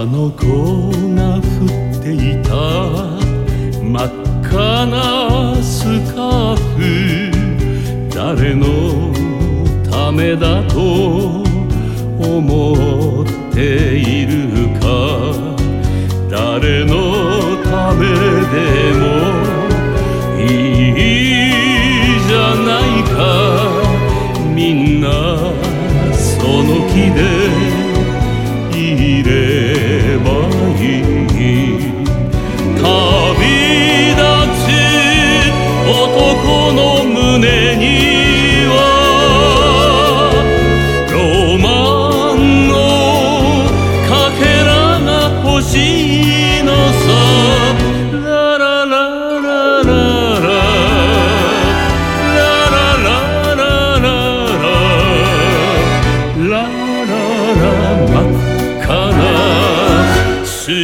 あの子が降っていた。真っ赤なスカーフ。誰のためだと思っているか。誰のためでも。いいじゃないか。みんなその気で。bayire bayire 必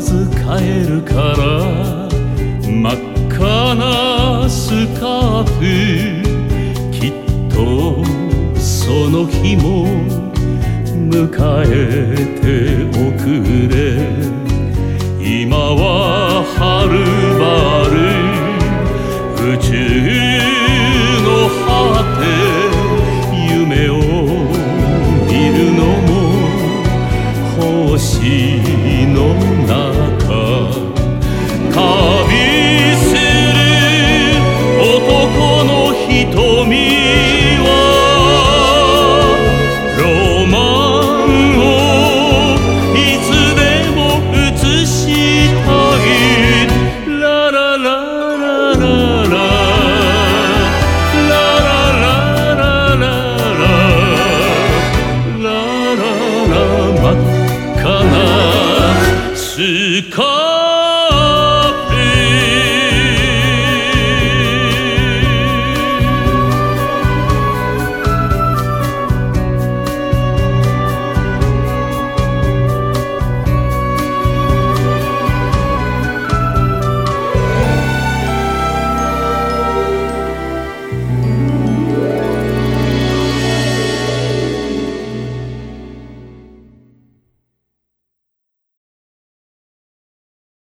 ず帰るから真っ赤なスカーフきっとその日も迎えて Come.